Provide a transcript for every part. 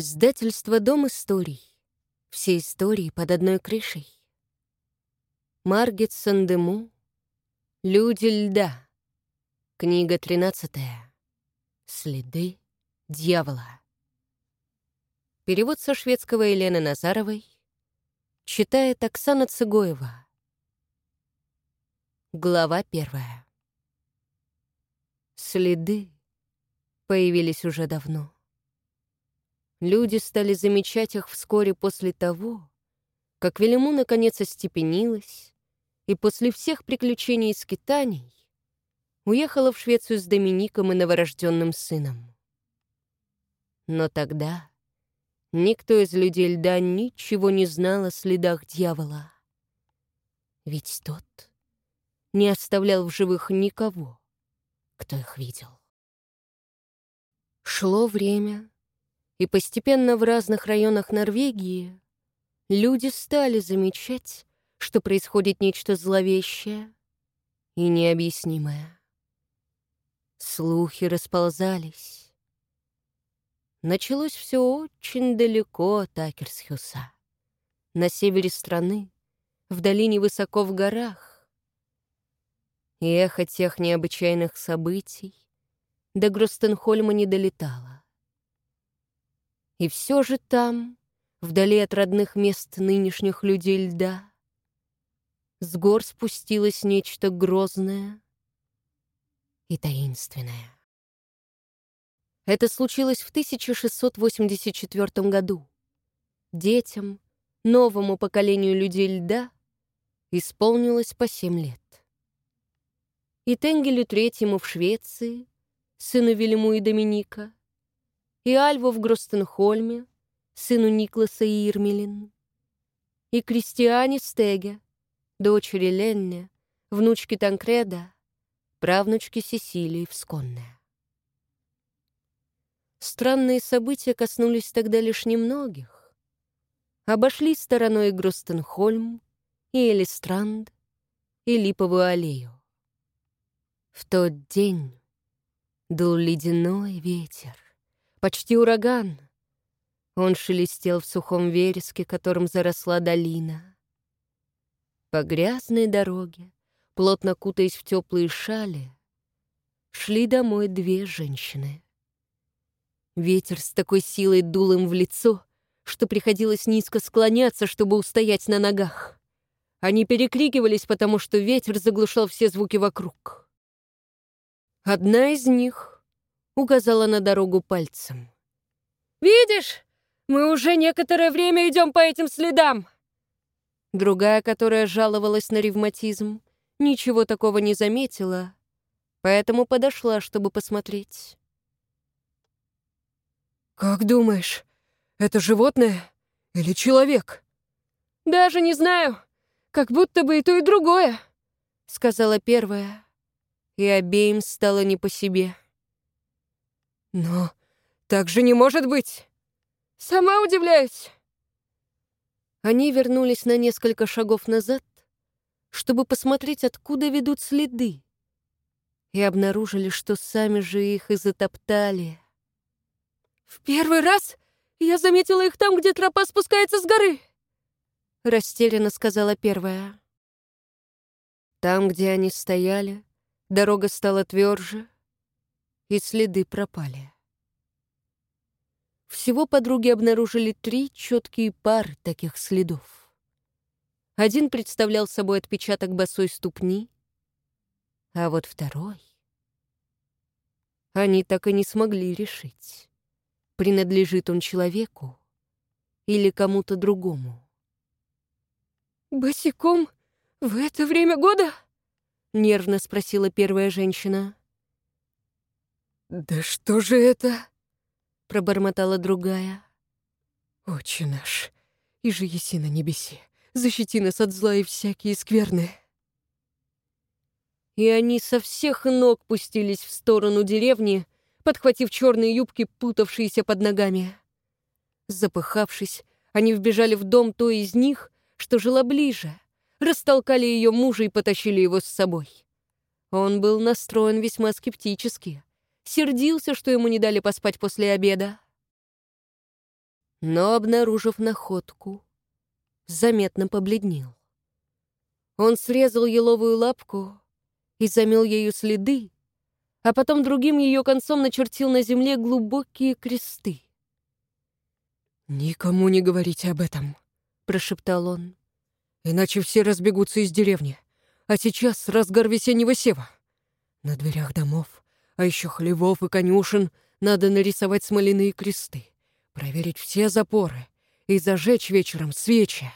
Издательство «Дом историй». Все истории под одной крышей. Маргет Сандему. «Люди льда». Книга тринадцатая. Следы дьявола. Перевод со шведского Елены Назаровой. Читает Оксана Цыгоева. Глава первая. Следы появились уже давно. Люди стали замечать их вскоре после того, как Велиму наконец остепенилась и после всех приключений и скитаний уехала в Швецию с Домиником и новорожденным сыном. Но тогда никто из людей льда ничего не знал о следах дьявола. Ведь тот не оставлял в живых никого, кто их видел. Шло время, и постепенно в разных районах Норвегии люди стали замечать, что происходит нечто зловещее и необъяснимое. Слухи расползались. Началось все очень далеко от Акерсхюса, на севере страны, в долине высоко в горах. И эхо тех необычайных событий до Гростенхольма не долетало. И все же там, вдали от родных мест нынешних людей льда, с гор спустилось нечто грозное и таинственное. Это случилось в 1684 году. Детям, новому поколению людей льда, исполнилось по семь лет. И Тенгелю Третьему в Швеции, сыну Велиму и Доминика, и Альву в Гростенхольме, сыну Никласа и Ирмелин, и Кристиане Стеге, дочери Ленне, внучки Танкреда, правнучки Сесилии в Сконне. Странные события коснулись тогда лишь немногих. Обошли стороной Гростенхольм и Элистранд и Липовую аллею. В тот день дул ледяной ветер почти ураган. Он шелестел в сухом вереске, которым заросла долина. По грязной дороге, плотно кутаясь в теплые шали, шли домой две женщины. Ветер с такой силой дул им в лицо, что приходилось низко склоняться, чтобы устоять на ногах. Они перекрикивались, потому что ветер заглушал все звуки вокруг. Одна из них указала на дорогу пальцем. «Видишь, мы уже некоторое время идем по этим следам!» Другая, которая жаловалась на ревматизм, ничего такого не заметила, поэтому подошла, чтобы посмотреть. «Как думаешь, это животное или человек?» «Даже не знаю. Как будто бы и то, и другое», — сказала первая. И обеим стало не по себе. Но так же не может быть. Сама удивляюсь. Они вернулись на несколько шагов назад, чтобы посмотреть, откуда ведут следы, и обнаружили, что сами же их и затоптали. «В первый раз я заметила их там, где тропа спускается с горы», — растерянно сказала первая. Там, где они стояли, дорога стала тверже, и следы пропали. Всего подруги обнаружили три четкие пары таких следов. Один представлял собой отпечаток босой ступни, а вот второй... Они так и не смогли решить, принадлежит он человеку или кому-то другому. «Босиком в это время года?» — нервно спросила первая женщина. «Да что же это?» — пробормотала другая. «Отче наш, и же еси на небеси, защити нас от зла и всякие скверны». И они со всех ног пустились в сторону деревни, подхватив черные юбки, путавшиеся под ногами. Запыхавшись, они вбежали в дом той из них, что жила ближе, растолкали ее мужа и потащили его с собой. Он был настроен весьма скептически — сердился, что ему не дали поспать после обеда. но, обнаружив находку, заметно побледнел. Он срезал еловую лапку и замел ею следы, а потом другим ее концом начертил на земле глубокие кресты. «Никому не говорите об этом», — прошептал он, «иначе все разбегутся из деревни, а сейчас разгар весеннего сева. На дверях домов, а еще хлевов и конюшен надо нарисовать смоляные кресты, проверить все запоры и зажечь вечером свечи.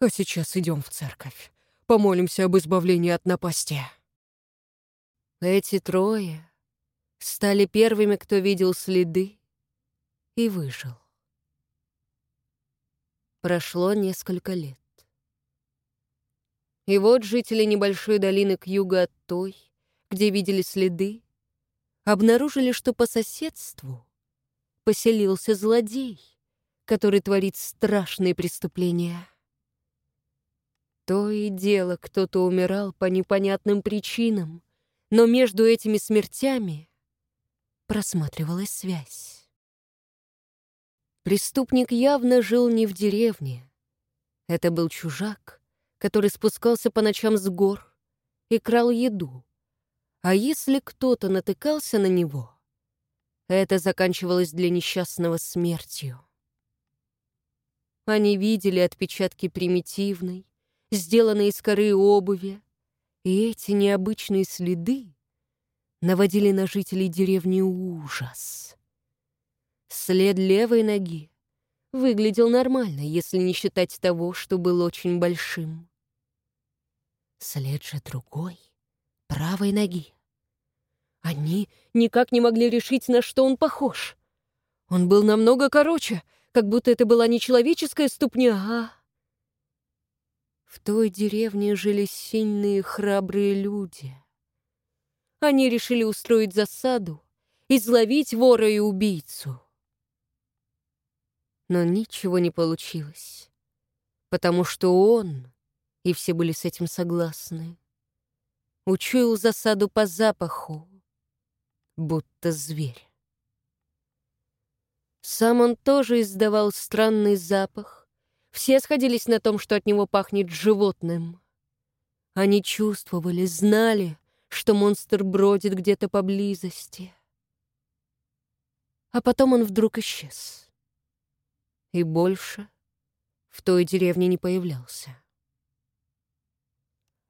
А сейчас идем в церковь, помолимся об избавлении от напасти». Эти трое стали первыми, кто видел следы и выжил. Прошло несколько лет. И вот жители небольшой долины к югу от той, где видели следы, обнаружили, что по соседству поселился злодей, который творит страшные преступления. То и дело кто-то умирал по непонятным причинам, но между этими смертями просматривалась связь. Преступник явно жил не в деревне. Это был чужак, который спускался по ночам с гор и крал еду. А если кто-то натыкался на него, это заканчивалось для несчастного смертью. Они видели отпечатки примитивной, сделанной из коры обуви, и эти необычные следы наводили на жителей деревни ужас. След левой ноги выглядел нормально, если не считать того, что был очень большим. След же другой, правой ноги. Они никак не могли решить, на что он похож. Он был намного короче, как будто это была не человеческая ступня, а в той деревне жили сильные храбрые люди. Они решили устроить засаду, изловить вора и убийцу. Но ничего не получилось, потому что он, и все были с этим согласны, учуял засаду по запаху, будто зверь. Сам он тоже издавал странный запах, все сходились на том, что от него пахнет животным. Они чувствовали, знали, что монстр бродит где-то поблизости. А потом он вдруг исчез. И больше в той деревне не появлялся.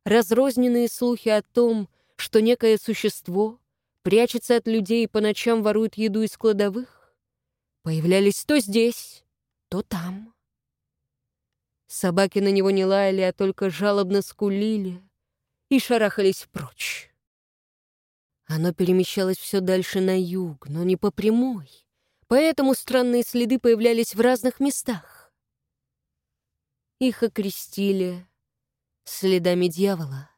Разрозненные слухи о том, что некое существо прячется от людей и по ночам ворует еду из кладовых, появлялись то здесь, то там. Собаки на него не лаяли, а только жалобно скулили и шарахались прочь. Оно перемещалось все дальше на юг, но не по прямой, поэтому странные следы появлялись в разных местах. Их окрестили следами дьявола,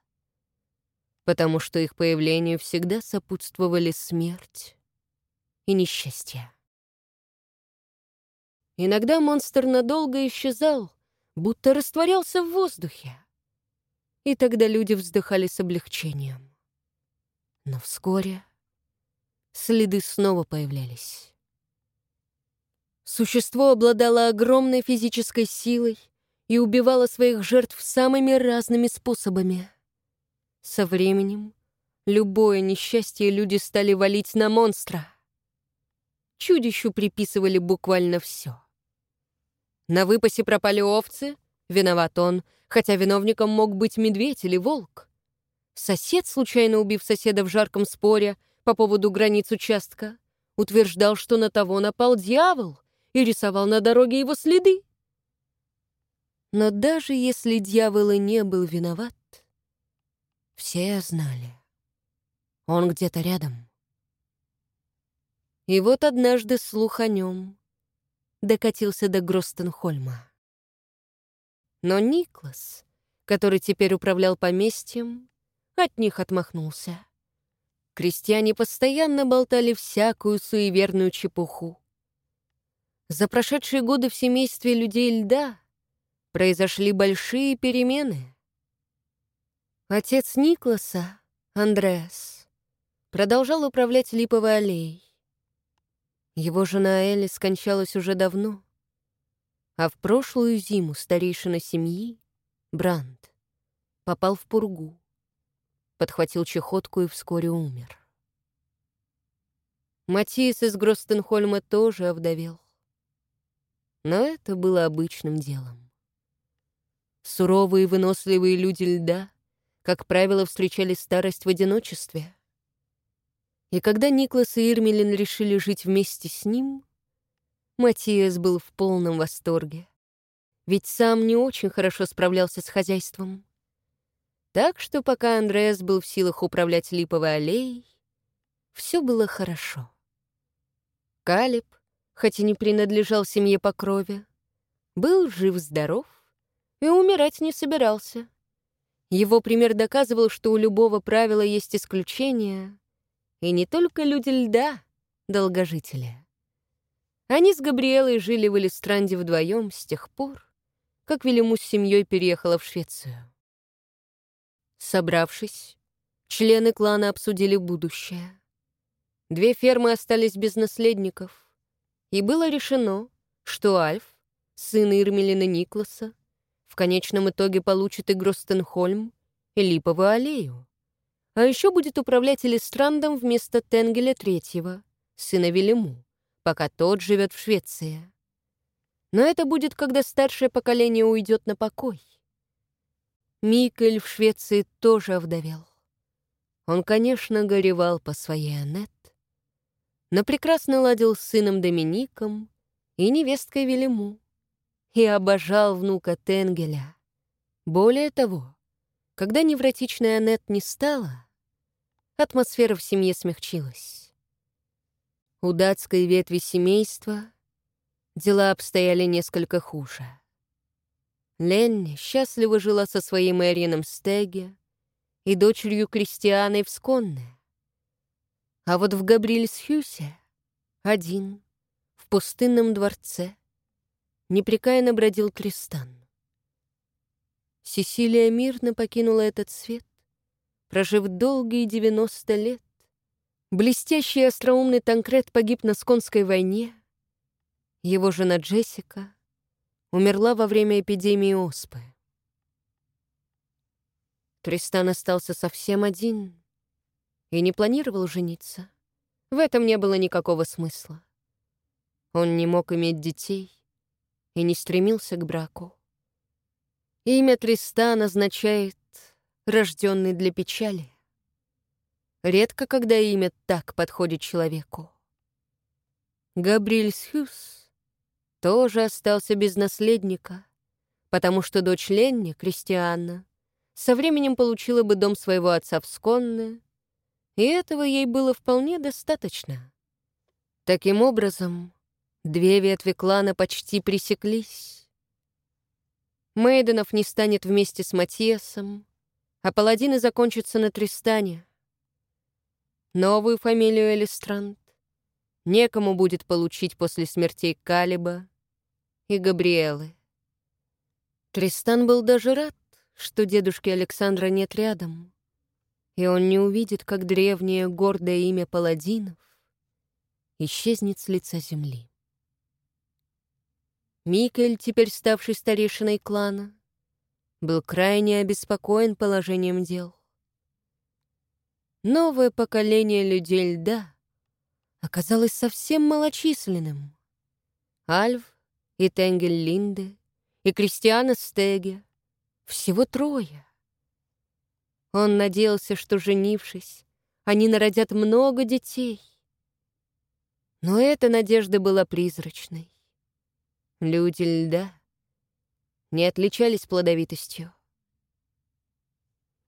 потому что их появлению всегда сопутствовали смерть и несчастье. Иногда монстр надолго исчезал, будто растворялся в воздухе. И тогда люди вздыхали с облегчением. Но вскоре следы снова появлялись. Существо обладало огромной физической силой и убивало своих жертв самыми разными способами. Со временем любое несчастье люди стали валить на монстра. Чудищу приписывали буквально все. На выпасе пропали овцы, виноват он, хотя виновником мог быть медведь или волк. Сосед, случайно убив соседа в жарком споре по поводу границ участка, утверждал, что на того напал дьявол и рисовал на дороге его следы. Но даже если дьявол и не был виноват, все знали. Он где-то рядом. И вот однажды слух о нем докатился до Гростенхольма. Но Никлас, который теперь управлял поместьем, от них отмахнулся. Крестьяне постоянно болтали всякую суеверную чепуху. За прошедшие годы в семействе людей льда произошли большие перемены. Отец Никласа, Андреас, продолжал управлять Липовой аллеей. Его жена Элли скончалась уже давно, а в прошлую зиму старейшина семьи, Бранд, попал в пургу, подхватил чехотку и вскоре умер. Матиас из Гростенхольма тоже овдовел. Но это было обычным делом. Суровые и выносливые люди льда, как правило, встречали старость в одиночестве. И когда Никлас и Ирмелин решили жить вместе с ним, Матиас был в полном восторге. Ведь сам не очень хорошо справлялся с хозяйством. Так что пока Андреас был в силах управлять липовой аллеей, все было хорошо. Калиб, хоть и не принадлежал семье по крови, был жив-здоров и умирать не собирался. Его пример доказывал, что у любого правила есть исключения, и не только люди льда — долгожители. Они с Габриэлой жили в Элистранде вдвоем с тех пор, как Велиму с семьей переехала в Швецию. Собравшись, члены клана обсудили будущее. Две фермы остались без наследников, и было решено, что Альф, сын Ирмелина Никласа, в конечном итоге получит и Гростенхольм, и Липовую аллею. А еще будет управлять Элистрандом вместо Тенгеля Третьего, сына Велиму, пока тот живет в Швеции. Но это будет, когда старшее поколение уйдет на покой. Микель в Швеции тоже овдовел. Он, конечно, горевал по своей Аннет, но прекрасно ладил с сыном Домиником и невесткой Велиму и обожал внука Тенгеля. Более того, когда невротичная Аннет не стала, атмосфера в семье смягчилась. У датской ветви семейства дела обстояли несколько хуже. Ленни счастливо жила со своим Эрином Стеге и дочерью Кристианой в Сконне. А вот в Габрильсхюсе один, в пустынном дворце, непрекаянно бродил Тристан. Сесилия мирно покинула этот свет, прожив долгие 90 лет. Блестящий и остроумный Танкред погиб на Сконской войне. Его жена Джессика умерла во время эпидемии оспы. Тристан остался совсем один — и не планировал жениться. В этом не было никакого смысла. Он не мог иметь детей и не стремился к браку. Имя Тристан означает «рожденный для печали». Редко, когда имя так подходит человеку. Габриэль Схюс тоже остался без наследника, потому что дочь Ленни, Кристианна, со временем получила бы дом своего отца в Сконне и этого ей было вполне достаточно. Таким образом, две ветви клана почти пресеклись. Мейденов не станет вместе с Матиасом, а паладины закончатся на Тристане. Новую фамилию Элистранд некому будет получить после смертей Калиба и Габриэлы. Тристан был даже рад, что дедушки Александра нет рядом и он не увидит, как древнее гордое имя паладинов исчезнет с лица земли. Микель, теперь ставший старейшиной клана, был крайне обеспокоен положением дел. Новое поколение людей льда оказалось совсем малочисленным. Альв и Тенгель Линде и Кристиана Стеге — всего трое — он надеялся, что, женившись, они народят много детей. Но эта надежда была призрачной. Люди льда не отличались плодовитостью.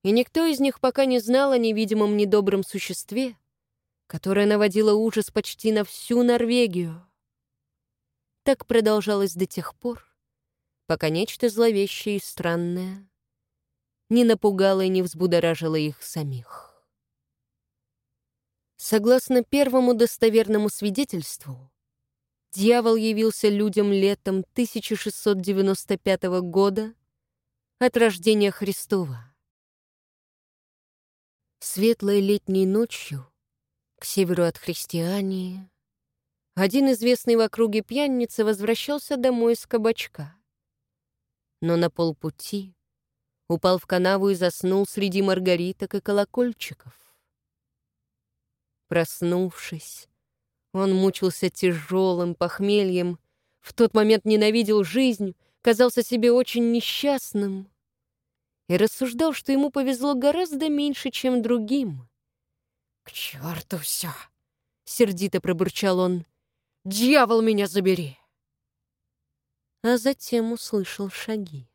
И никто из них пока не знал о невидимом недобром существе, которое наводило ужас почти на всю Норвегию. Так продолжалось до тех пор, пока нечто зловещее и странное не напугало и не взбудоражило их самих. Согласно первому достоверному свидетельству, дьявол явился людям летом 1695 года от рождения Христова. Светлой летней ночью к северу от Христиании Один известный в округе пьяница возвращался домой из кабачка. Но на полпути упал в канаву и заснул среди маргариток и колокольчиков. Проснувшись, он мучился тяжелым похмельем, в тот момент ненавидел жизнь, казался себе очень несчастным и рассуждал, что ему повезло гораздо меньше, чем другим. «К черту все!» — сердито пробурчал он. Дьявол меня забери!» А затем услышал шаги.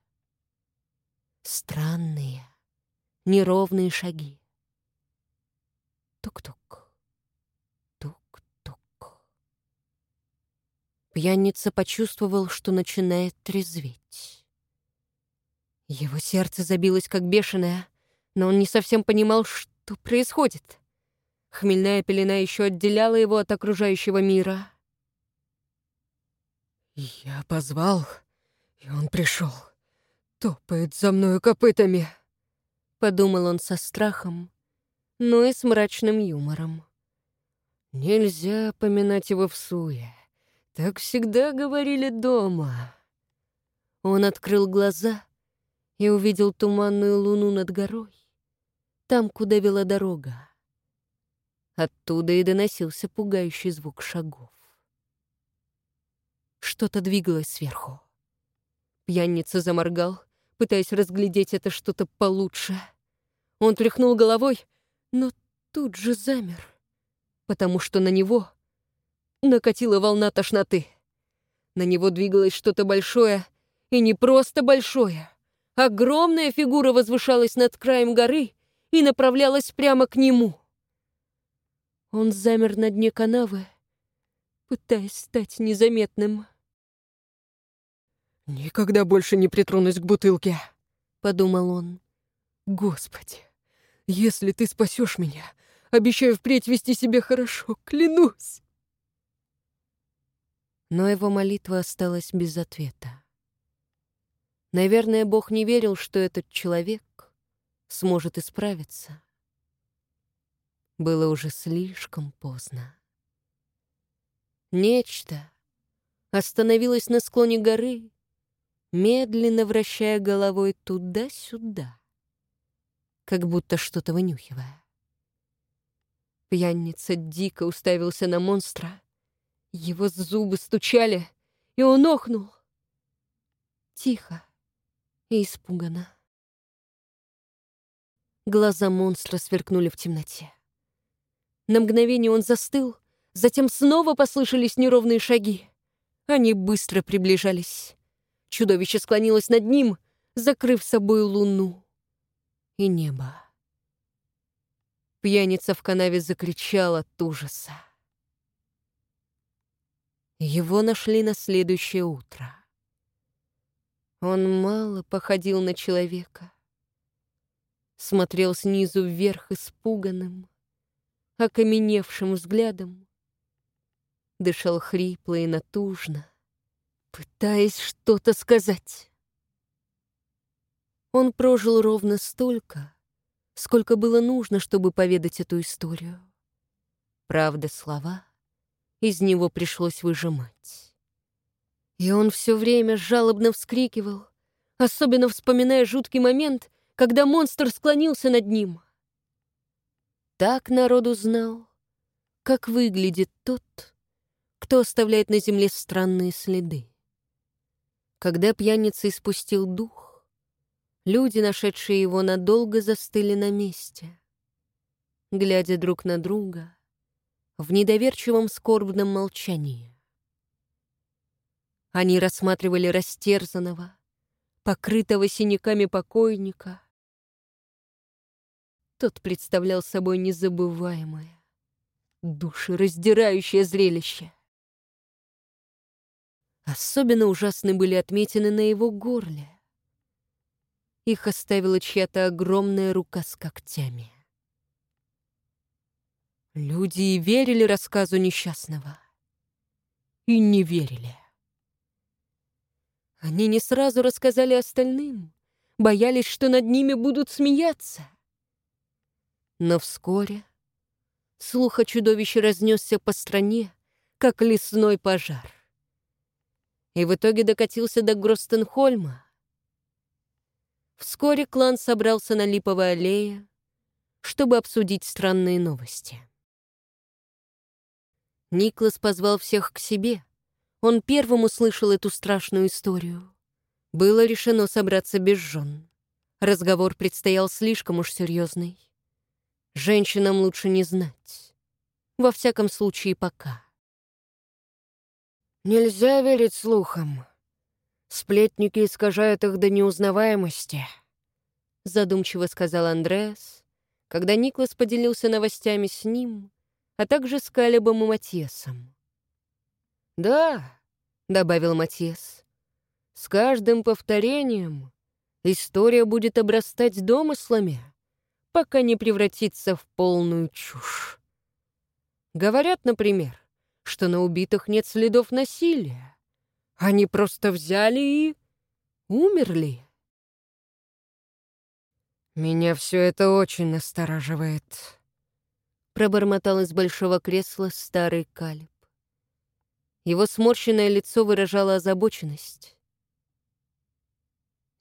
Странные, неровные шаги. Тук-тук. Пьяница почувствовал, что начинает трезветь. Его сердце забилось как бешеное, но он не совсем понимал, что происходит. Хмельная пелена еще отделяла его от окружающего мира. Я позвал, и он пришел. Топает за мною копытами. Подумал он со страхом, но и с мрачным юмором. Нельзя поминать его в суе. Так всегда говорили дома. Он открыл глаза и увидел туманную луну над горой, там, куда вела дорога. Оттуда и доносился пугающий звук шагов. Что-то двигалось сверху. Пьяница заморгал, пытаясь разглядеть это что-то получше. Он тряхнул головой, но тут же замер, потому что на него накатила волна тошноты. На него двигалось что-то большое, и не просто большое. Огромная фигура возвышалась над краем горы и направлялась прямо к нему. Он замер на дне канавы, пытаясь стать незаметным. «Никогда больше не притронусь к бутылке», — подумал он. «Господи, если ты спасешь меня, обещаю впредь вести себя хорошо, клянусь». Но его молитва осталась без ответа. Наверное, Бог не верил, что этот человек сможет исправиться. Было уже слишком поздно. Нечто остановилось на склоне горы, медленно вращая головой туда-сюда, как будто что-то вынюхивая. Пьяница дико уставился на монстра. Его зубы стучали, и он охнул. Тихо и испуганно. Глаза монстра сверкнули в темноте. На мгновение он застыл — Затем снова послышались неровные шаги. Они быстро приближались. Чудовище склонилось над ним, закрыв собой луну и небо. Пьяница в канаве закричал от ужаса. Его нашли на следующее утро. Он мало походил на человека. Смотрел снизу вверх испуганным, окаменевшим взглядом дышал хрипло и натужно, пытаясь что-то сказать. Он прожил ровно столько, сколько было нужно, чтобы поведать эту историю. Правда, слова из него пришлось выжимать. И он все время жалобно вскрикивал, особенно вспоминая жуткий момент, когда монстр склонился над ним. Так народ узнал, как выглядит тот, кто оставляет на земле странные следы. Когда пьяница испустил дух, люди, нашедшие его, надолго застыли на месте, глядя друг на друга в недоверчивом скорбном молчании. Они рассматривали растерзанного, покрытого синяками покойника. Тот представлял собой незабываемое, душераздирающее зрелище. Особенно ужасны были отметины на его горле. Их оставила чья-то огромная рука с когтями. Люди и верили рассказу несчастного, и не верили. Они не сразу рассказали остальным, боялись, что над ними будут смеяться. Но вскоре слух о чудовище разнесся по стране, как лесной пожар. И в итоге докатился до Гростенхольма. Вскоре клан собрался на Липовой аллее, чтобы обсудить странные новости. Никлас позвал всех к себе. Он первым услышал эту страшную историю. Было решено собраться без жен. Разговор предстоял слишком уж серьезный. Женщинам лучше не знать. Во всяком случае, пока. Нельзя верить слухам. Сплетники искажают их до неузнаваемости, задумчиво сказал Андреас, когда Никлас поделился новостями с ним, а также с Калебом и Матьесом. «Да», — добавил Матьес, — «с каждым повторением история будет обрастать домыслами, пока не превратится в полную чушь. Говорят, например, что на убитых нет следов насилия. Они просто взяли и умерли. Меня все это очень настораживает. Пробормотал из большого кресла старый Калиб. Его сморщенное лицо выражало озабоченность.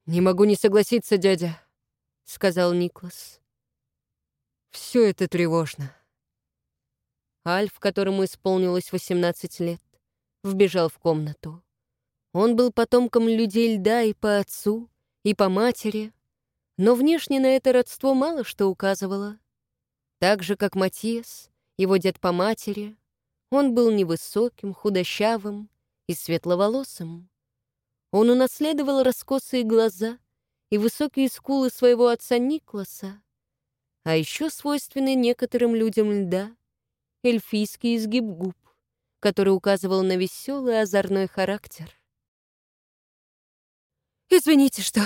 «Не могу не согласиться, дядя», — сказал Никлас. «Все это тревожно». Альф, которому исполнилось 18 лет, вбежал в комнату. Он был потомком людей льда и по отцу, и по матери, но внешне на это родство мало что указывало. Так же, как Матиас, его дед по матери, он был невысоким, худощавым и светловолосым. Он унаследовал раскосые глаза и высокие скулы своего отца Никласа, а еще свойственный некоторым людям льда эльфийский изгиб губ, который указывал на веселый озорной характер. «Извините, что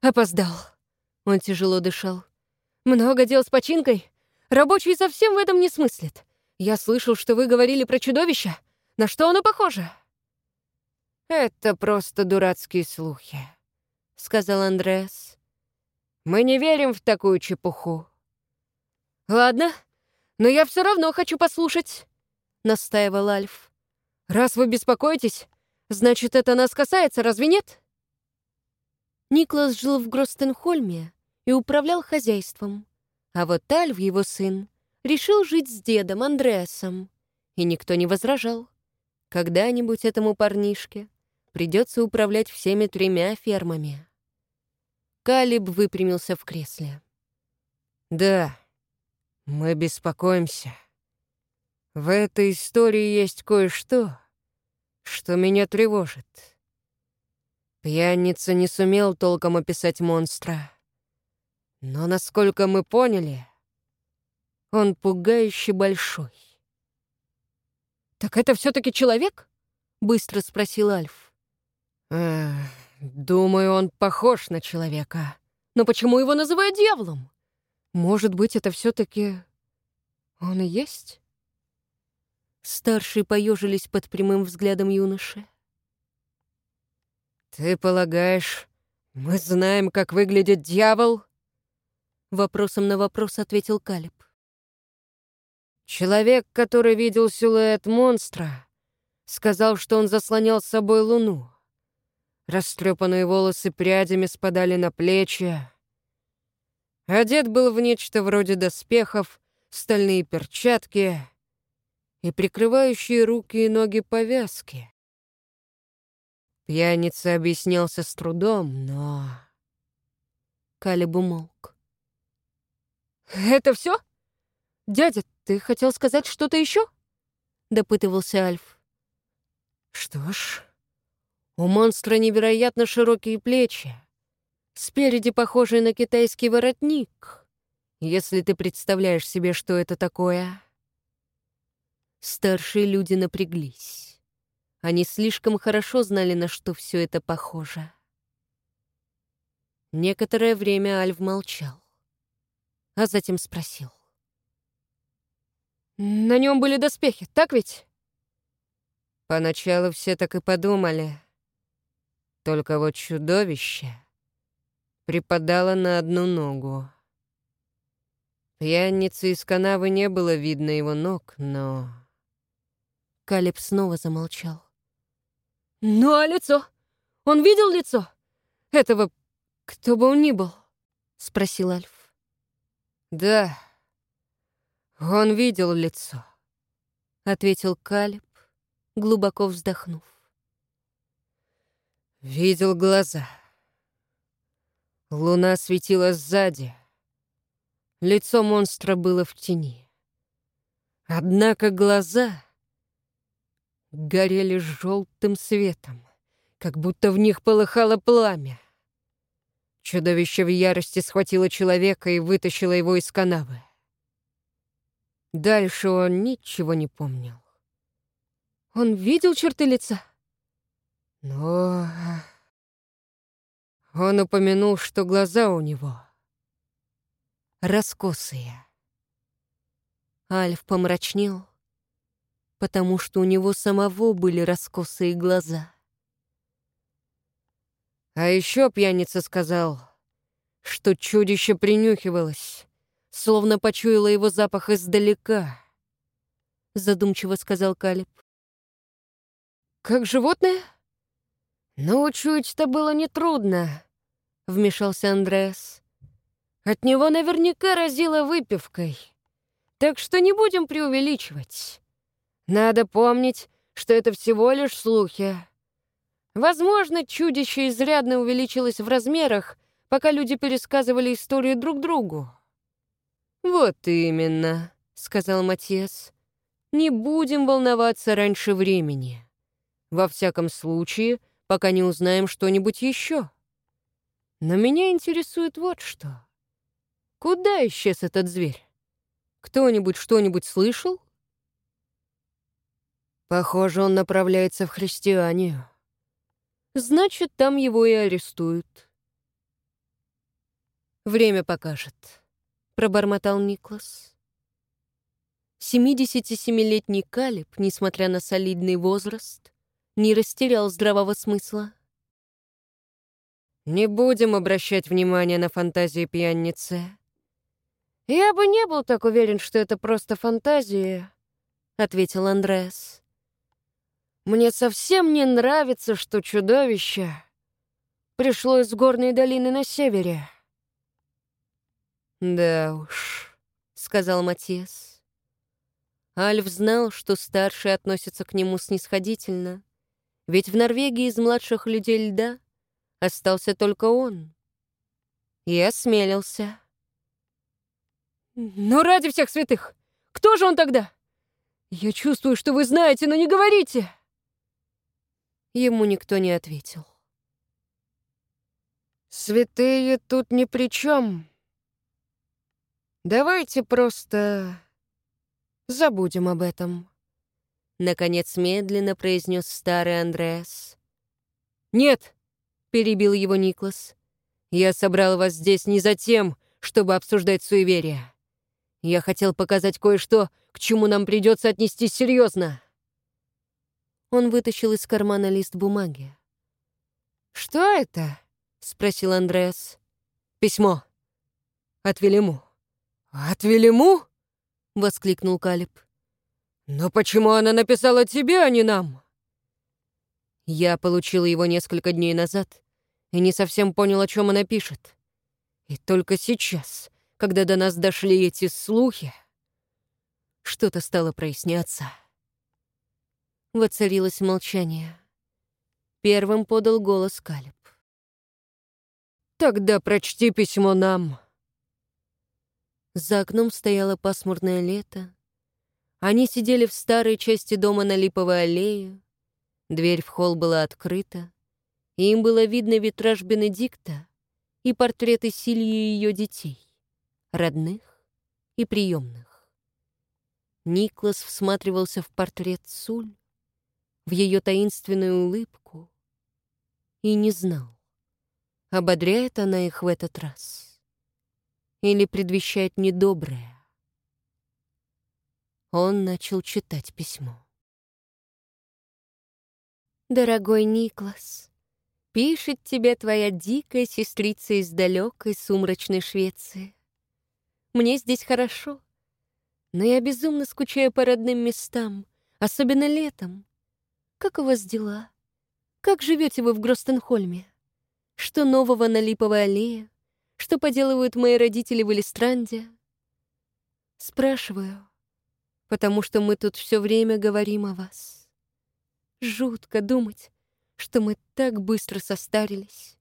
опоздал», — он тяжело дышал. «Много дел с починкой. Рабочие совсем в этом не смыслят. Я слышал, что вы говорили про чудовище. На что оно похоже?» «Это просто дурацкие слухи», — сказал Андреас. «Мы не верим в такую чепуху». «Ладно, но я все равно хочу послушать», — настаивал Альф. «Раз вы беспокоитесь, значит, это нас касается, разве нет?» Никлас жил в Гростенхольме и управлял хозяйством, а вот Альф, его сын, решил жить с дедом Андреасом, и никто не возражал. Когда-нибудь этому парнишке придется управлять всеми тремя фермами. Калиб выпрямился в кресле. «Да, мы беспокоимся. В этой истории есть кое-что, что меня тревожит. Пьяница не сумел толком описать монстра. Но, насколько мы поняли, он пугающе большой. «Так это все таки человек?» — быстро спросил Альф. Эх, думаю, он похож на человека. Но почему его называют дьяволом? Может быть, это все таки он и есть? Старшие поежились под прямым взглядом юноши. «Ты полагаешь, мы знаем, как выглядит дьявол?» Вопросом на вопрос ответил Калиб. Человек, который видел силуэт монстра, сказал, что он заслонял с собой луну. Растрепанные волосы прядями спадали на плечи. Одет был в нечто вроде доспехов, стальные перчатки и прикрывающие руки и ноги повязки. Пьяница объяснялся с трудом, но... Калиб умолк. «Это все? Дядя, ты хотел сказать что-то еще? допытывался Альф. «Что ж, у монстра невероятно широкие плечи, Спереди похожий на китайский воротник, если ты представляешь себе, что это такое. Старшие люди напряглись. Они слишком хорошо знали, на что все это похоже. Некоторое время Альв молчал, а затем спросил. «На нем были доспехи, так ведь?» Поначалу все так и подумали. Только вот чудовище припадала на одну ногу. Пьяницы из канавы не было видно его ног, но... Калиб снова замолчал. «Ну а лицо? Он видел лицо? Этого, кто бы он ни был?» — спросил Альф. «Да, он видел лицо», — ответил Калиб, глубоко вздохнув. «Видел глаза. Луна светила сзади. Лицо монстра было в тени. Однако глаза горели желтым светом, как будто в них полыхало пламя. Чудовище в ярости схватило человека и вытащило его из канавы. Дальше он ничего не помнил. Он видел черты лица? Но... Он упомянул, что глаза у него раскосые. Альф помрачнел, потому что у него самого были раскосые глаза. А еще пьяница сказал, что чудище принюхивалось, словно почуяло его запах издалека. Задумчиво сказал Калиб. «Как животное?» «Но учуять-то было нетрудно», — вмешался Андреас. «От него наверняка разило выпивкой, так что не будем преувеличивать. Надо помнить, что это всего лишь слухи. Возможно, чудище изрядно увеличилось в размерах, пока люди пересказывали историю друг другу. «Вот именно», — сказал Матиас. «Не будем волноваться раньше времени. Во всяком случае, пока не узнаем что-нибудь еще. Но меня интересует вот что. Куда исчез этот зверь? Кто-нибудь что-нибудь слышал?» «Похоже, он направляется в христианию», Значит, там его и арестуют. Время покажет, пробормотал Никлас. 77-летний Калиб, несмотря на солидный возраст, не растерял здравого смысла. «Не будем обращать внимание на фантазии пьяницы». «Я бы не был так уверен, что это просто фантазия», — ответил Андреас. Мне совсем не нравится, что чудовище пришло из горной долины на севере. «Да уж», — сказал Матиас. Альф знал, что старший относится к нему снисходительно, ведь в Норвегии из младших людей льда остался только он. И осмелился. «Ну, ради всех святых! Кто же он тогда? Я чувствую, что вы знаете, но не говорите!» Ему никто не ответил. «Святые тут ни при чем. Давайте просто забудем об этом», — наконец медленно произнес старый Андреас. «Нет!» — перебил его Никлас. «Я собрал вас здесь не за тем, чтобы обсуждать суеверия. Я хотел показать кое-что, к чему нам придется отнестись серьезно. Он вытащил из кармана лист бумаги. «Что это?» — спросил Андреас. «Письмо. От Велиму». «От Велиму?» — воскликнул Калиб. «Но почему она написала тебе, а не нам?» Я получил его несколько дней назад и не совсем понял, о чем она пишет. И только сейчас, когда до нас дошли эти слухи, что-то стало проясняться. Воцарилось молчание. Первым подал голос Калиб. «Тогда прочти письмо нам». За окном стояло пасмурное лето. Они сидели в старой части дома на Липовой аллее. Дверь в холл была открыта, и им было видно витраж Бенедикта и портреты Сильи и ее детей, родных и приемных. Никлас всматривался в портрет Суль, в ее таинственную улыбку и не знал, ободряет она их в этот раз или предвещает недоброе. Он начал читать письмо. «Дорогой Никлас, пишет тебе твоя дикая сестрица из далекой сумрачной Швеции. Мне здесь хорошо, но я безумно скучаю по родным местам — особенно летом. Как у вас дела? Как живете вы в Гростенхольме? Что нового на Липовой аллее? Что поделывают мои родители в Элистранде? Спрашиваю, потому что мы тут все время говорим о вас. Жутко думать, что мы так быстро состарились.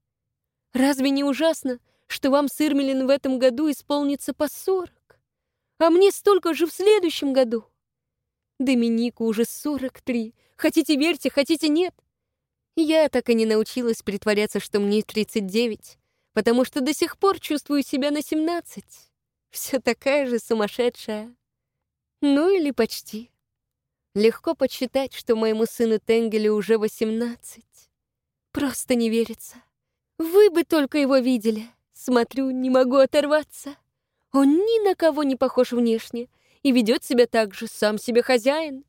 Разве не ужасно, что вам с Ирмелин в этом году исполнится по сорок, а мне столько же в следующем году? Доминику уже сорок три. Хотите верьте, хотите нет. Я так и не научилась притворяться, что мне тридцать девять, потому что до сих пор чувствую себя на семнадцать. Все такая же сумасшедшая. Ну или почти. Легко подсчитать, что моему сыну Тенгелю уже восемнадцать. Просто не верится. Вы бы только его видели. Смотрю, не могу оторваться. Он ни на кого не похож внешне и ведет себя так же, сам себе хозяин.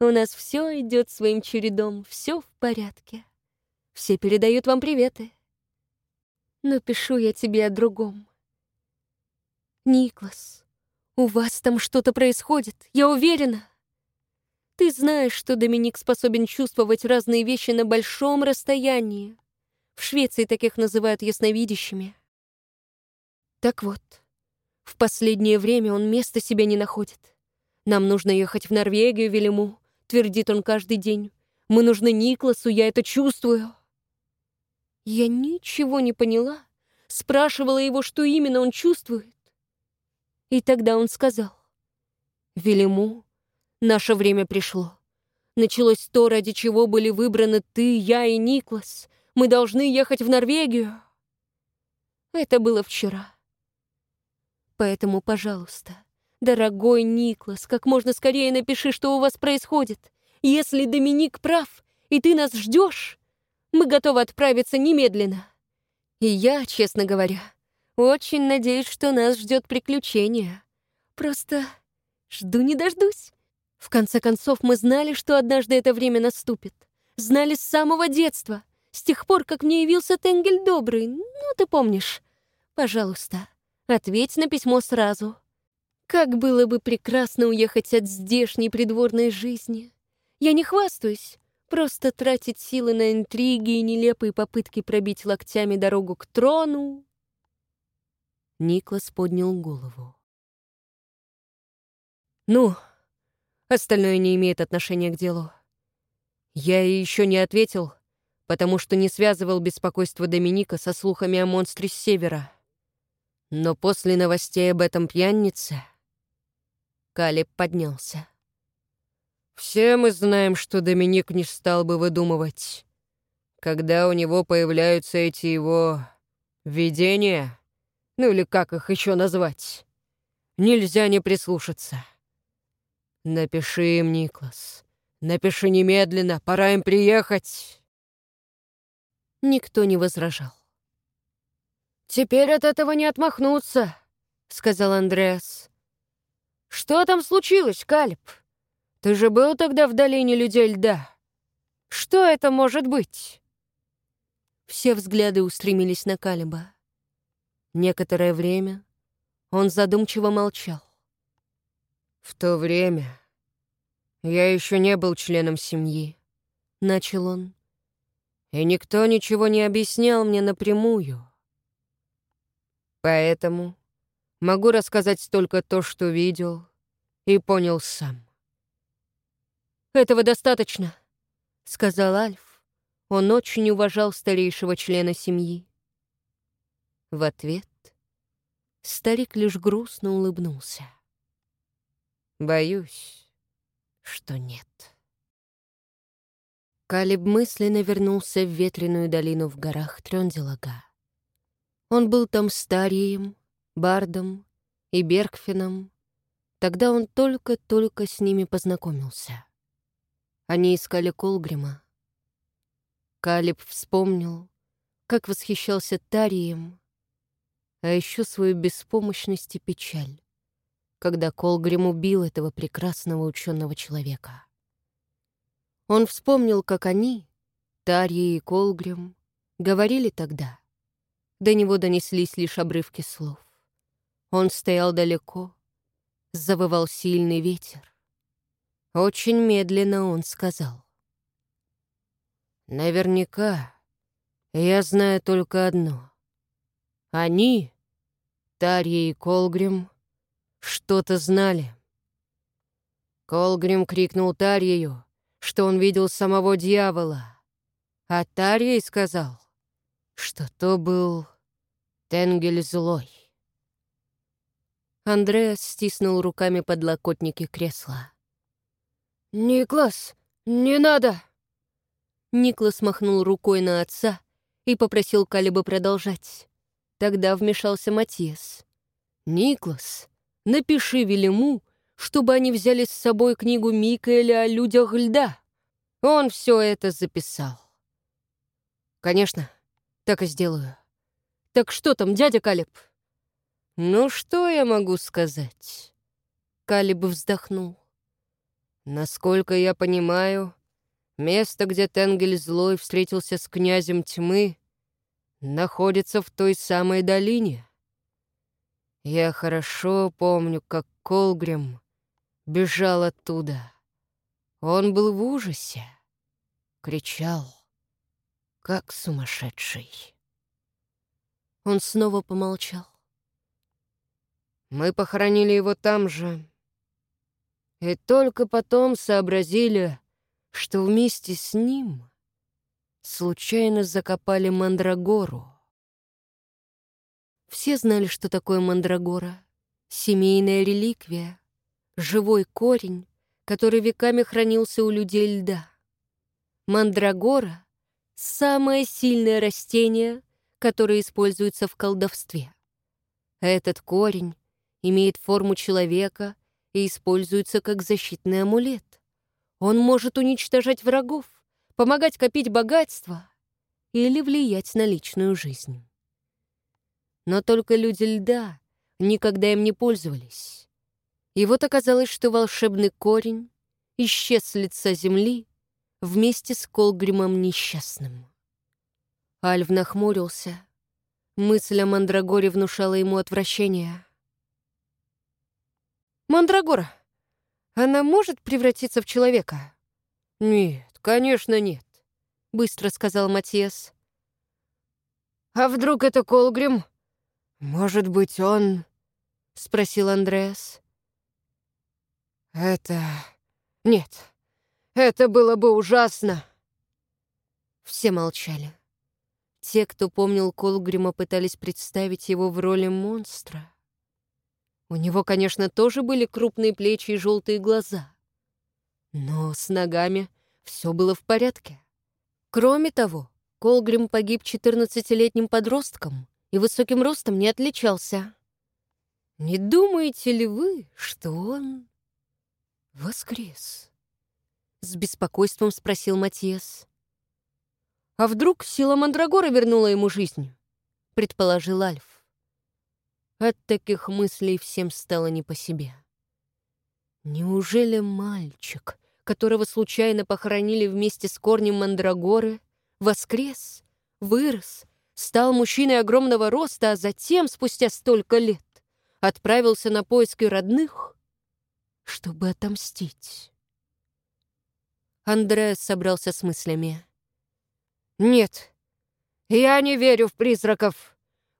У нас все идет своим чередом, все в порядке. Все передают вам приветы. Но пишу я тебе о другом. Никлас, у вас там что-то происходит, я уверена. Ты знаешь, что Доминик способен чувствовать разные вещи на большом расстоянии. В Швеции таких называют ясновидящими. Так вот, в последнее время он места себе не находит. Нам нужно ехать в Норвегию, Велиму, твердит он каждый день. Мы нужны Никласу, я это чувствую. Я ничего не поняла, спрашивала его, что именно он чувствует. И тогда он сказал, «Велиму, Наше время пришло. Началось то, ради чего были выбраны ты, я и Никлас. Мы должны ехать в Норвегию. Это было вчера. Поэтому, пожалуйста, дорогой Никлас, как можно скорее напиши, что у вас происходит. Если Доминик прав, и ты нас ждешь, мы готовы отправиться немедленно. И я, честно говоря, очень надеюсь, что нас ждет приключение. Просто жду не дождусь. В конце концов, мы знали, что однажды это время наступит. Знали с самого детства, с тех пор, как мне явился Тенгель Добрый. Ну, ты помнишь. Пожалуйста, ответь на письмо сразу. Как было бы прекрасно уехать от здешней придворной жизни. Я не хвастаюсь, просто тратить силы на интриги и нелепые попытки пробить локтями дорогу к трону. Никлас поднял голову. «Ну, Остальное не имеет отношения к делу. Я и еще не ответил, потому что не связывал беспокойство Доминика со слухами о монстре с севера. Но после новостей об этом пьянице Калиб поднялся. Все мы знаем, что Доминик не стал бы выдумывать. Когда у него появляются эти его видения, ну или как их еще назвать, нельзя не прислушаться. «Напиши им, Никлас. Напиши немедленно, пора им приехать!» Никто не возражал. «Теперь от этого не отмахнуться», — сказал Андреас. «Что там случилось, Кальп? Ты же был тогда в долине людей льда. Что это может быть?» Все взгляды устремились на Калиба. Некоторое время он задумчиво молчал. В то время я еще не был членом семьи, начал он. И никто ничего не объяснял мне напрямую. Поэтому могу рассказать только то, что видел и понял сам. «Этого достаточно», — сказал Альф. Он очень уважал старейшего члена семьи. В ответ старик лишь грустно улыбнулся. Боюсь, что нет. Калиб мысленно вернулся в ветреную долину в горах Трёнделага. Он был там старием, бардом и Бергфином. Тогда он только-только с ними познакомился. Они искали Колгрима. Калиб вспомнил, как восхищался Тарием, а еще свою беспомощность и печаль когда Колгрим убил этого прекрасного ученого человека. Он вспомнил, как они, Тарья и Колгрим, говорили тогда. До него донеслись лишь обрывки слов. Он стоял далеко, завывал сильный ветер. Очень медленно он сказал. «Наверняка я знаю только одно. Они, Тарья и Колгрим, что-то знали». Колгрим крикнул Тарьею, что он видел самого дьявола, а Тарьей сказал, что то был Тенгель злой. Андреас стиснул руками подлокотники кресла. «Никлас, не надо!» Никлас махнул рукой на отца и попросил Калиба продолжать. Тогда вмешался Матиас. «Никлас, напиши Велиму, чтобы они взяли с собой книгу Микаэля о людях льда. Он все это записал». «Конечно, так и сделаю. Так что там, дядя Калиб?» «Ну, что я могу сказать?» Калиб вздохнул. «Насколько я понимаю, место, где Тенгель Злой встретился с князем тьмы, находится в той самой долине. Я хорошо помню, как Колгрим бежал оттуда. Он был в ужасе, кричал, как сумасшедший». Он снова помолчал. Мы похоронили его там же. И только потом сообразили, что вместе с ним случайно закопали Мандрагору. Все знали, что такое Мандрагора. Семейная реликвия, живой корень, который веками хранился у людей льда. Мандрагора — самое сильное растение, которое используется в колдовстве. Этот корень имеет форму человека и используется как защитный амулет. Он может уничтожать врагов, помогать копить богатство или влиять на личную жизнь. Но только люди льда никогда им не пользовались. И вот оказалось, что волшебный корень исчез с лица земли вместе с Колгримом несчастным. Альв нахмурился. Мысль о Мандрагоре внушала ему отвращение — Мандрагора, она может превратиться в человека? Нет, конечно, нет, быстро сказал Матиас. А вдруг это Колгрим? Может быть, он... Спросил Андреас. Это... Нет, это было бы ужасно. Все молчали. Те, кто помнил Колгрима, пытались представить его в роли монстра. У него, конечно, тоже были крупные плечи и желтые глаза. Но с ногами все было в порядке. Кроме того, Колгрим погиб 14-летним подростком и высоким ростом не отличался. Не думаете ли вы, что он воскрес? С беспокойством спросил Матиас. А вдруг сила Мандрагора вернула ему жизнь? Предположил Альф. От таких мыслей всем стало не по себе. Неужели мальчик, которого случайно похоронили вместе с корнем Мандрагоры, воскрес, вырос, стал мужчиной огромного роста, а затем, спустя столько лет, отправился на поиски родных, чтобы отомстить? Андреас собрался с мыслями. «Нет, я не верю в призраков»,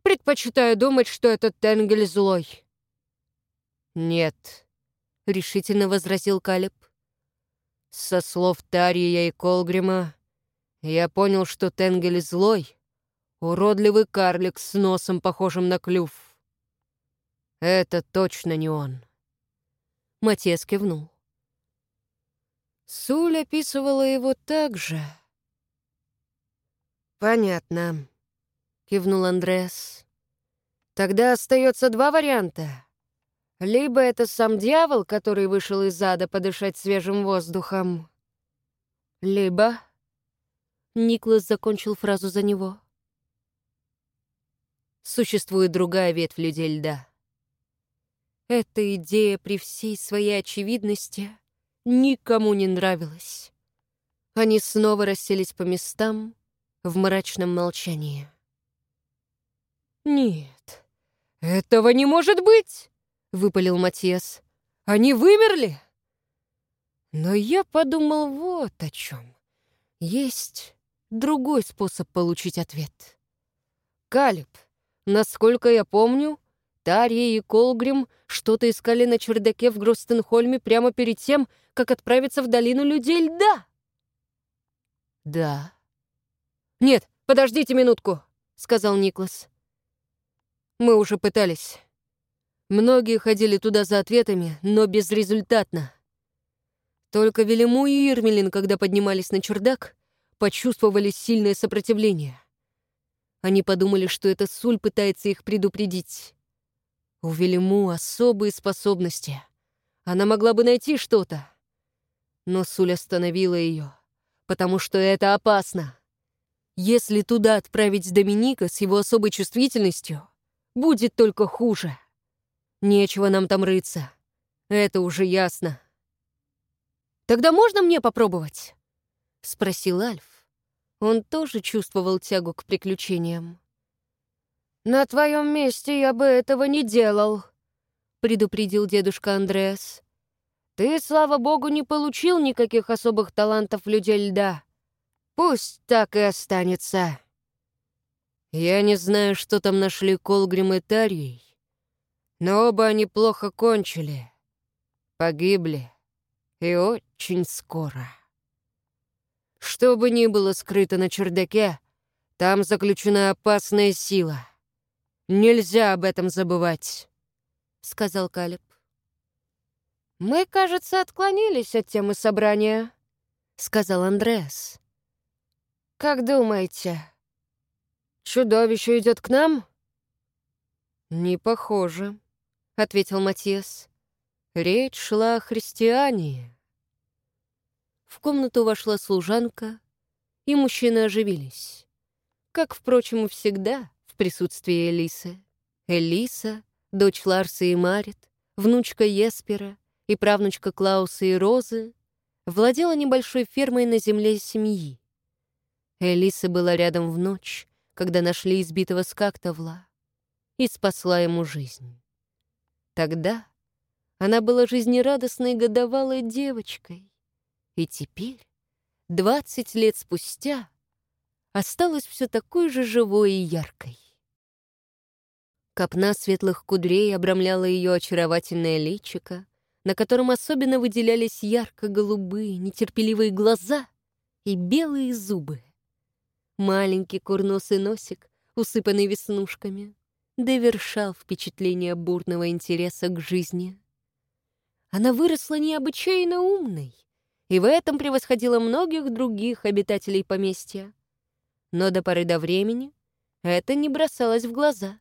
Предпочитаю думать, что этот Тенгель злой». «Нет», — решительно возразил Калеб. «Со слов Тария и Колгрима я понял, что Тенгель злой, уродливый карлик с носом, похожим на клюв. Это точно не он». Матес кивнул. Суль описывала его так же. «Понятно», — кивнул Андреас. «Тогда остается два варианта. Либо это сам дьявол, который вышел из ада подышать свежим воздухом, либо...» Никлас закончил фразу за него. Существует другая ветвь людей льда. Эта идея при всей своей очевидности никому не нравилась. Они снова расселись по местам в мрачном молчании. «Нет, этого не может быть!» — выпалил Матиас. «Они вымерли!» Но я подумал вот о чем. Есть другой способ получить ответ. Калиб, насколько я помню, Тарья и Колгрим что-то искали на чердаке в Гростенхольме прямо перед тем, как отправиться в долину людей льда. Да. Нет, подождите минутку, сказал Никлас. Мы уже пытались. Многие ходили туда за ответами, но безрезультатно. Только Велиму и Ирмелин, когда поднимались на чердак, почувствовали сильное сопротивление. Они подумали, что это Суль пытается их предупредить. У Велиму особые способности. Она могла бы найти что-то. Но Суль остановила ее, потому что это опасно. Если туда отправить Доминика с его особой чувствительностью, будет только хуже. Нечего нам там рыться. Это уже ясно. «Тогда можно мне попробовать?» — спросил Альф. Он тоже чувствовал тягу к приключениям. «На твоем месте я бы этого не делал», — предупредил дедушка Андреас. «Ты, слава богу, не получил никаких особых талантов людей льда. Пусть так и останется». Я не знаю, что там нашли Колгрим и Тарьей, но оба они плохо кончили, погибли. И очень скоро. Что бы ни было скрыто на чердаке, там заключена опасная сила. Нельзя об этом забывать, — сказал Калиб. «Мы, кажется, отклонились от темы собрания», — сказал Андреас. «Как думаете, чудовище идет к нам?» «Не похоже», — ответил Матиас. Речь шла о христиане. В комнату вошла служанка, и мужчины оживились. Как, впрочем, и всегда в присутствии Элисы. Элиса, дочь Ларса и Марит, внучка Еспера и правнучка Клауса и Розы, владела небольшой фермой на земле семьи. Элиса была рядом в ночь, когда нашли избитого Скактовла, и спасла ему жизнь. Тогда она была жизнерадостной годовалой девочкой. И теперь, двадцать лет спустя, осталась все такой же живой и яркой. Копна светлых кудрей обрамляла ее очаровательное личико, на котором особенно выделялись ярко-голубые, нетерпеливые глаза и белые зубы. Маленький курносый носик, усыпанный веснушками, довершал впечатление бурного интереса к жизни. Она выросла необычайно умной и в этом превосходила многих других обитателей поместья. Но до поры до времени это не бросалось в глаза.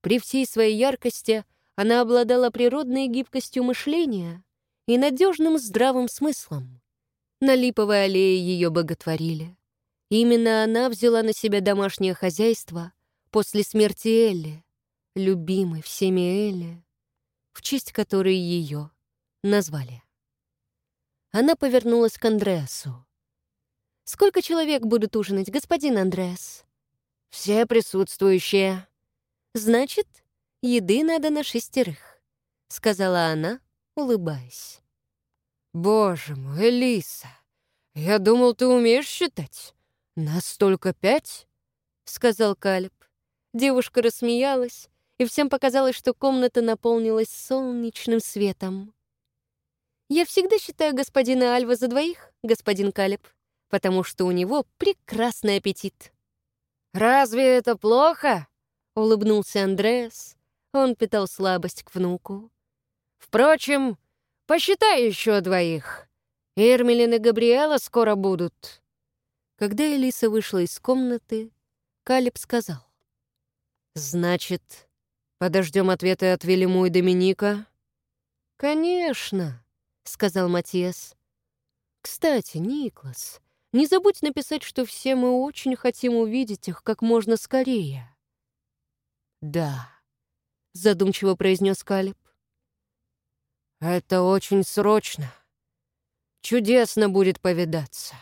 При всей своей яркости она обладала природной гибкостью мышления и надежным здравым смыслом. На липовой аллее ее боготворили. Именно она взяла на себя домашнее хозяйство после смерти Элли, любимой всеми Элли, в честь которой ее назвали. Она повернулась к Андреасу. «Сколько человек будут ужинать, господин Андреас?» «Все присутствующие». «Значит, еды надо на шестерых», — сказала она, улыбаясь. «Боже мой, Элиса, я думал, ты умеешь считать. Нас только пять?» — сказал Калиб. Девушка рассмеялась, и всем показалось, что комната наполнилась солнечным светом. Я всегда считаю господина Альва за двоих, господин Калеб, потому что у него прекрасный аппетит». «Разве это плохо?» — улыбнулся Андреас. Он питал слабость к внуку. «Впрочем, посчитай еще двоих. Эрмелин и Габриэла скоро будут». Когда Элиса вышла из комнаты, Калеб сказал. «Значит, подождем ответы от Велиму и Доминика?» «Конечно», — сказал Матиас. «Кстати, Никлас, не забудь написать, что все мы очень хотим увидеть их как можно скорее». «Да», — задумчиво произнес Калиб. «Это очень срочно. Чудесно будет повидаться.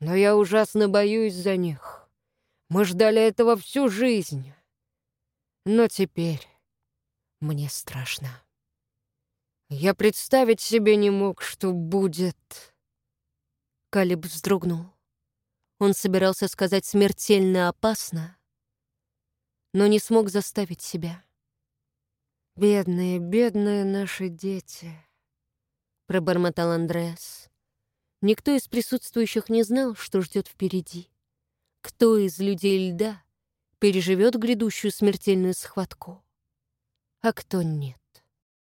Но я ужасно боюсь за них. Мы ждали этого всю жизнь. Но теперь мне страшно». Я представить себе не мог, что будет. Калиб вздрогнул. Он собирался сказать «смертельно опасно», но не смог заставить себя. «Бедные, бедные наши дети», — пробормотал Андреас. Никто из присутствующих не знал, что ждет впереди. Кто из людей льда переживет грядущую смертельную схватку, а кто нет.